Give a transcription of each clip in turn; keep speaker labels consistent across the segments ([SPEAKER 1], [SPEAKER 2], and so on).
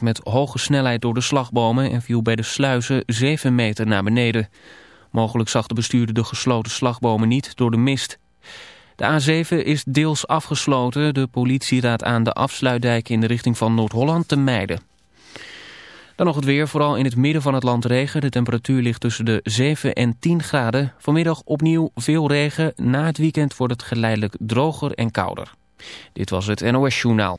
[SPEAKER 1] met hoge snelheid door de slagbomen en viel bij de sluizen 7 meter naar beneden. Mogelijk zag de bestuurder de gesloten slagbomen niet door de mist. De A7 is deels afgesloten. De politie raadt aan de afsluitdijk in de richting van Noord-Holland te mijden. Dan nog het weer, vooral in het midden van het land regen. De temperatuur ligt tussen de 7 en 10 graden. Vanmiddag opnieuw veel regen. Na het weekend wordt het geleidelijk droger en kouder. Dit was het NOS Journaal.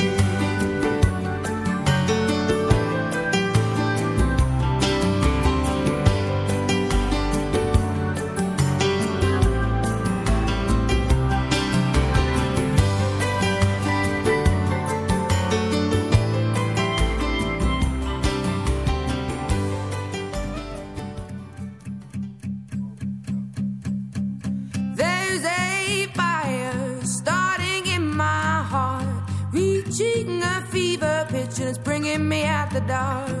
[SPEAKER 2] Out the dark.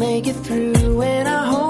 [SPEAKER 3] make it through and I hope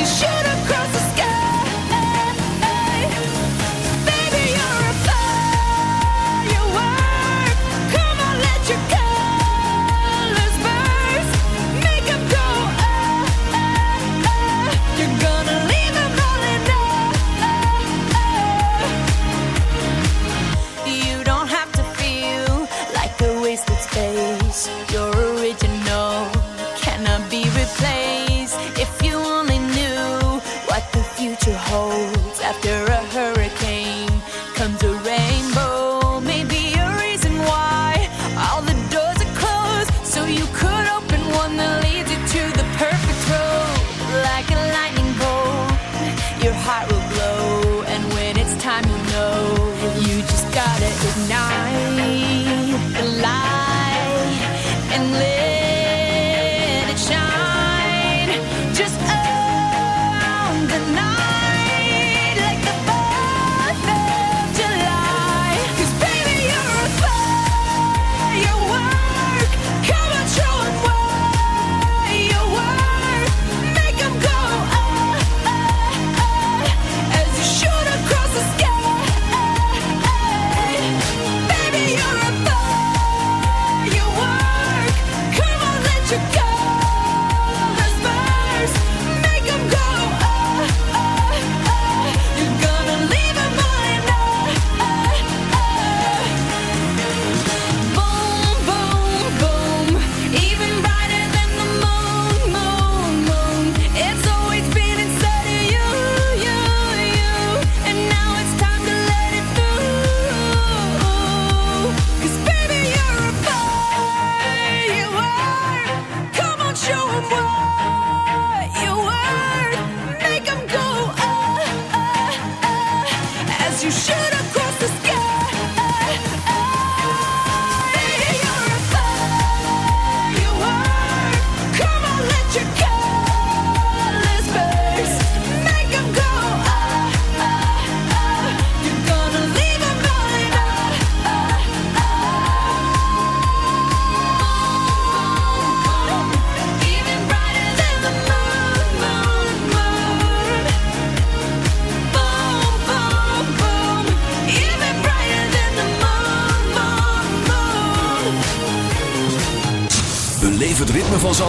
[SPEAKER 3] is you.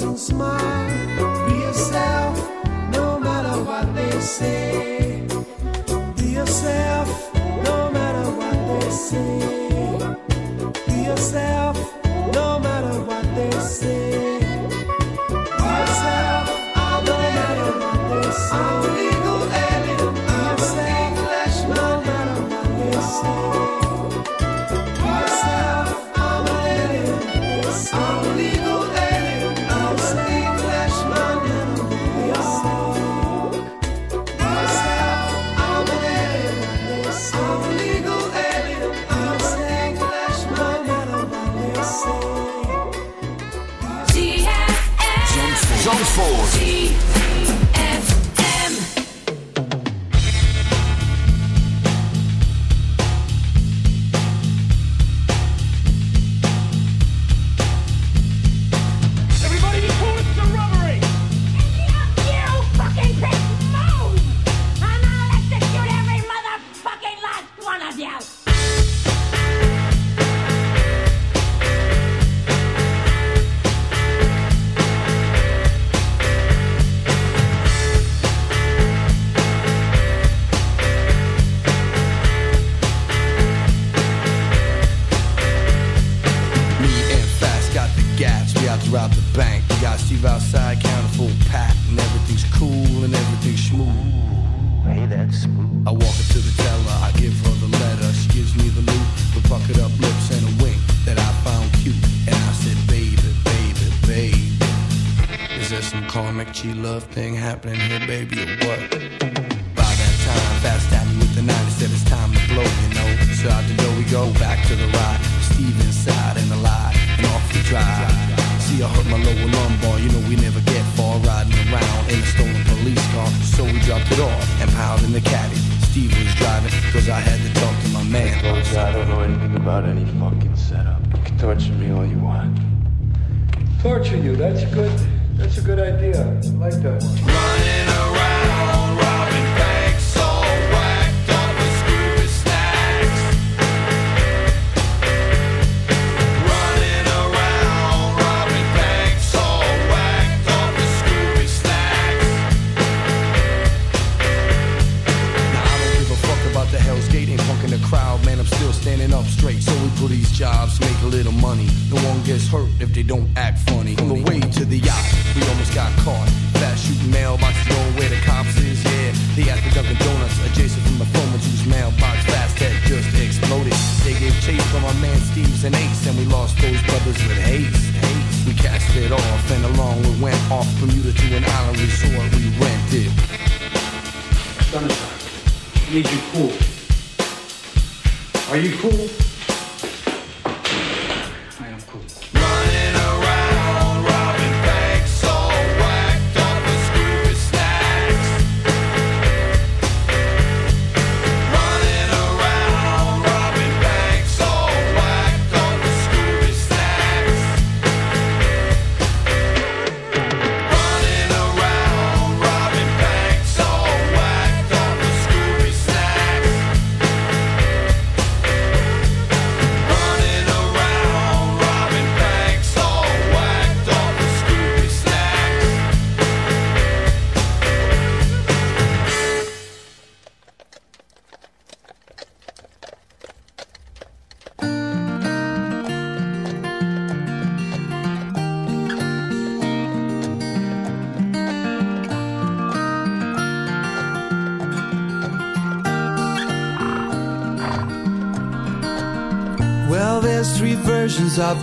[SPEAKER 4] So smile. Be yourself, no matter what they say. Be yourself, no matter what they say. Be yourself.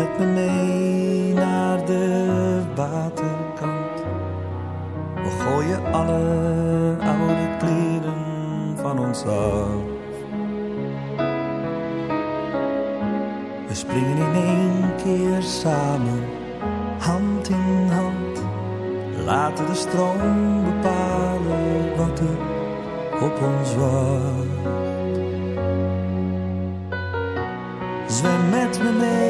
[SPEAKER 5] met me mee naar de waterkant. We gooien alle oude kleren van ons af. We springen in één keer samen, hand in hand. Laten de stroom bepalen wat er op ons wacht. Zwem met me mee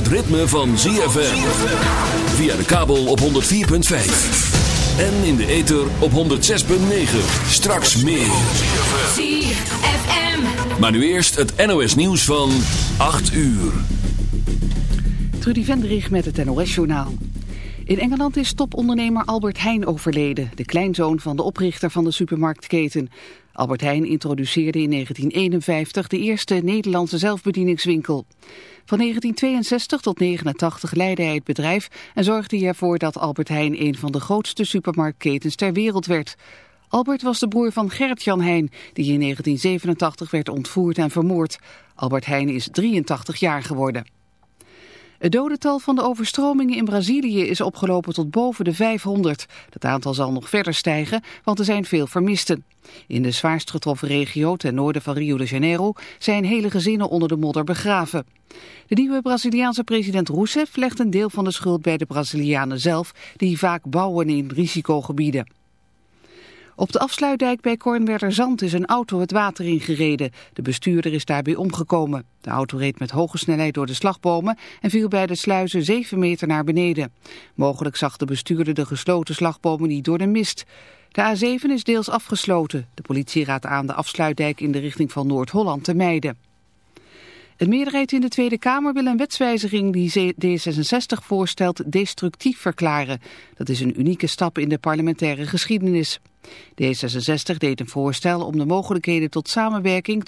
[SPEAKER 6] het ritme van ZFM. Via de kabel op 104.5. En in de ether op 106.9. Straks meer.
[SPEAKER 7] ZFM.
[SPEAKER 6] Maar nu eerst het NOS nieuws van 8 uur.
[SPEAKER 8] Trudy Vendrich met het NOS-journaal. In Engeland is topondernemer Albert Heijn overleden, de kleinzoon van de oprichter van de supermarktketen. Albert Heijn introduceerde in 1951 de eerste Nederlandse zelfbedieningswinkel. Van 1962 tot 1989 leidde hij het bedrijf en zorgde hij ervoor dat Albert Heijn een van de grootste supermarktketens ter wereld werd. Albert was de broer van Gert-Jan Heijn, die in 1987 werd ontvoerd en vermoord. Albert Heijn is 83 jaar geworden. Het dodental van de overstromingen in Brazilië is opgelopen tot boven de 500. Dat aantal zal nog verder stijgen, want er zijn veel vermisten. In de zwaarst getroffen regio ten noorden van Rio de Janeiro zijn hele gezinnen onder de modder begraven. De nieuwe Braziliaanse president Rousseff legt een deel van de schuld bij de Brazilianen zelf, die vaak bouwen in risicogebieden. Op de afsluitdijk bij Kornwerderzand is een auto het water ingereden. De bestuurder is daarbij omgekomen. De auto reed met hoge snelheid door de slagbomen en viel bij de sluizen 7 meter naar beneden. Mogelijk zag de bestuurder de gesloten slagbomen niet door de mist. De A7 is deels afgesloten. De politie raadt aan de afsluitdijk in de richting van Noord-Holland te mijden. Een meerderheid in de Tweede Kamer wil een wetswijziging die D66 voorstelt destructief verklaren. Dat is een unieke stap in de parlementaire geschiedenis. D66 deed een voorstel om de mogelijkheden tot samenwerking